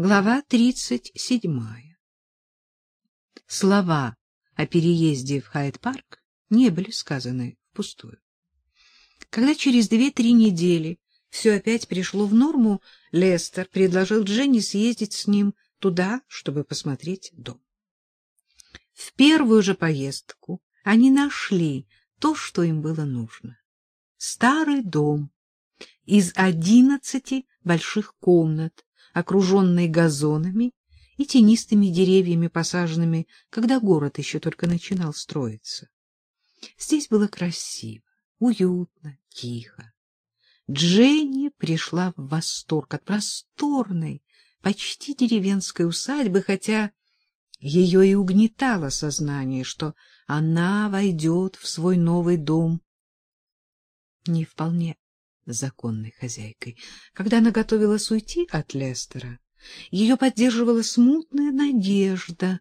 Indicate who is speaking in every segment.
Speaker 1: Глава тридцать седьмая. Слова о переезде в Хайд-парк не были сказаны впустую. Когда через две-три недели все опять пришло в норму, Лестер предложил Дженни съездить с ним туда, чтобы посмотреть дом. В первую же поездку они нашли то, что им было нужно. Старый дом из одиннадцати больших комнат, окруженный газонами и тенистыми деревьями, посаженными, когда город еще только начинал строиться. Здесь было красиво, уютно, тихо. Дженни пришла в восторг от просторной, почти деревенской усадьбы, хотя ее и угнетало сознание, что она войдет в свой новый дом не вполне законной хозяйкой. Когда она готовилась уйти от Лестера, ее поддерживала смутная надежда,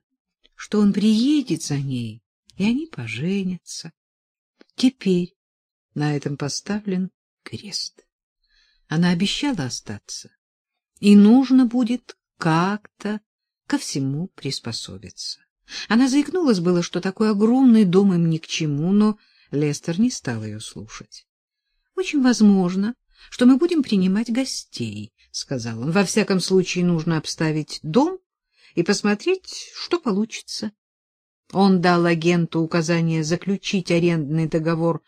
Speaker 1: что он приедет за ней, и они поженятся. Теперь на этом поставлен крест. Она обещала остаться, и нужно будет как-то ко всему приспособиться. Она заикнулась было, что такой огромный дом им ни к чему, но Лестер не стал ее слушать. Очень возможно, что мы будем принимать гостей, сказал он. Во всяком случае, нужно обставить дом и посмотреть, что получится. Он дал агенту указание заключить арендный договор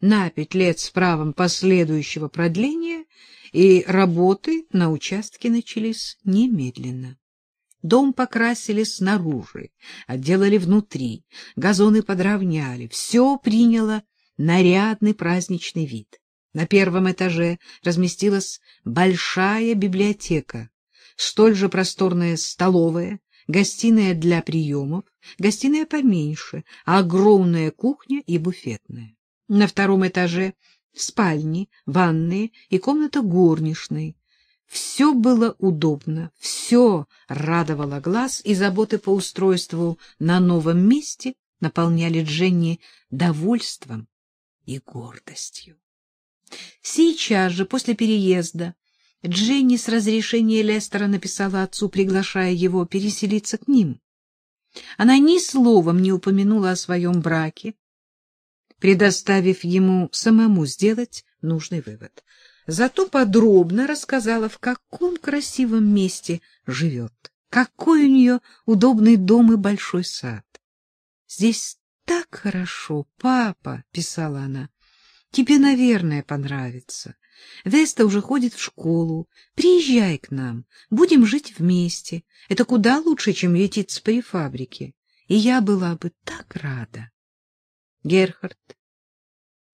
Speaker 1: на пять лет с правом последующего продления, и работы на участке начались немедленно. Дом покрасили снаружи, отделали внутри, газоны подровняли, все приняло нарядный праздничный вид. На первом этаже разместилась большая библиотека, столь же просторная столовая, гостиная для приемов, гостиная поменьше, огромная кухня и буфетная. На втором этаже спальни, ванные и комната горничной. Все было удобно, все радовало глаз, и заботы по устройству на новом месте наполняли Дженни довольством и гордостью. Сейчас же, после переезда, Дженни с разрешения Лестера написала отцу, приглашая его переселиться к ним. Она ни словом не упомянула о своем браке, предоставив ему самому сделать нужный вывод. Зато подробно рассказала, в каком красивом месте живет, какой у нее удобный дом и большой сад. — Здесь так хорошо, папа, — писала она, Тебе, наверное, понравится. Веста уже ходит в школу. Приезжай к нам, будем жить вместе. Это куда лучше, чем ютиться при фабрике. И я была бы так рада. Герхард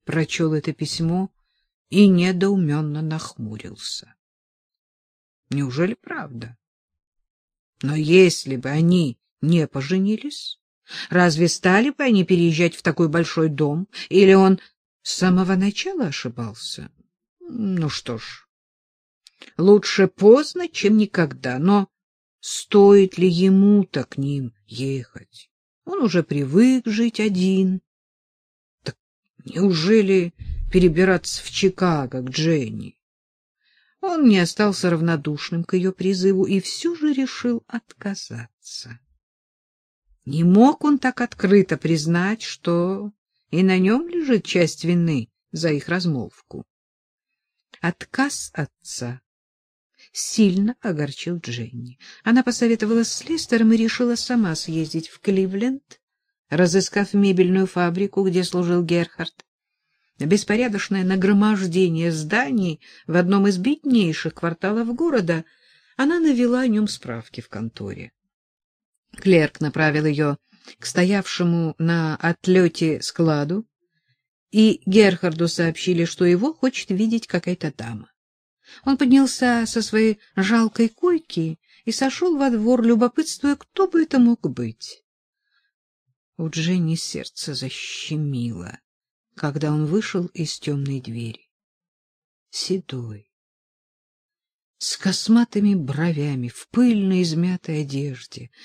Speaker 1: прочел это письмо и недоуменно нахмурился. Неужели правда? Но если бы они не поженились, разве стали бы они переезжать в такой большой дом? Или он с самого начала ошибался. Ну что ж, лучше поздно, чем никогда, но стоит ли ему-то к ним ехать? Он уже привык жить один. Так неужели перебираться в Чикаго к Дженни? Он не остался равнодушным к ее призыву и все же решил отказаться. Не мог он так открыто признать, что и на нем лежит часть вины за их размолвку. Отказ отца сильно огорчил Дженни. Она посоветовалась с Лестером и решила сама съездить в Кливленд, разыскав мебельную фабрику, где служил Герхард. Беспорядочное нагромождение зданий в одном из беднейших кварталов города она навела о нем справки в конторе. Клерк направил ее к стоявшему на отлете складу, и Герхарду сообщили, что его хочет видеть какая-то дама. Он поднялся со своей жалкой койки и сошел во двор, любопытствуя, кто бы это мог быть. У Дженни сердце защемило, когда он вышел из темной двери. Седой, с косматыми бровями, в пыльной измятой одежде —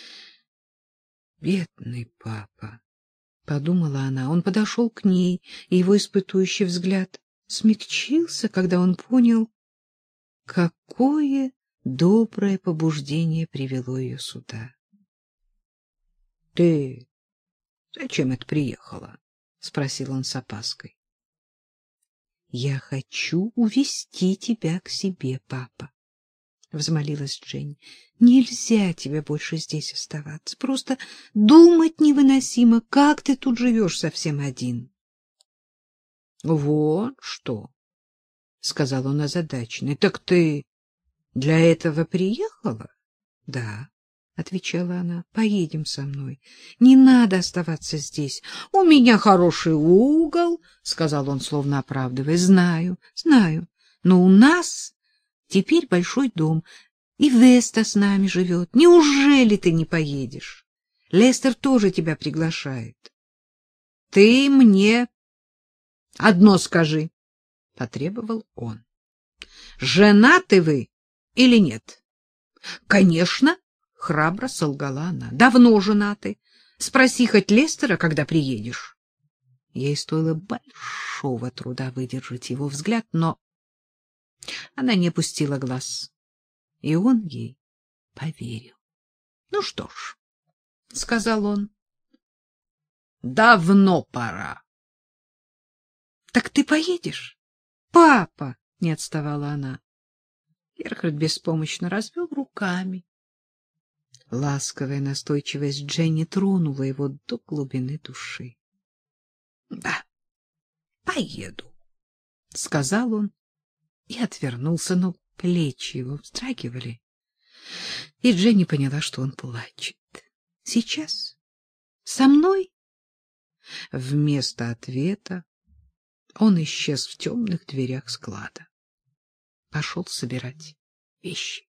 Speaker 1: Бедный папа, — подумала она. Он подошел к ней, и его испытующий взгляд смягчился, когда он понял, какое доброе побуждение привело ее сюда. — Ты зачем это приехала? — спросил он с опаской. — Я хочу увести тебя к себе, папа, — взмолилась Дженни. — Нельзя тебе больше здесь оставаться. Просто думать невыносимо, как ты тут живешь совсем один. — Вот что, — сказал он озадаченный. — Так ты для этого приехала? — Да, — отвечала она. — Поедем со мной. Не надо оставаться здесь. — У меня хороший угол, — сказал он, словно оправдывая. — Знаю, знаю. Но у нас теперь большой дом, и Веста с нами живет. Неужели ты не поедешь? Лестер тоже тебя приглашает. — Ты мне одно скажи, — потребовал он. — Женаты вы или нет? — Конечно, — храбро солгала она. — Давно женаты. Спроси хоть Лестера, когда приедешь. Ей стоило большого труда выдержать его взгляд, но она не опустила глаз, и он ей поверил. — Ну что ж, — сказал он, — давно пора. — Так ты поедешь? — Папа! — не отставала она. Герхард беспомощно развел руками. Ласковая настойчивость Дженни тронула его до глубины души. — Да, поеду, — сказал он и отвернулся, но плечи его вздрагивали. И Дженни поняла, что он плачет. — Сейчас? Со мной? Вместо ответа он исчез в темных дверях склада. Пошел собирать вещи.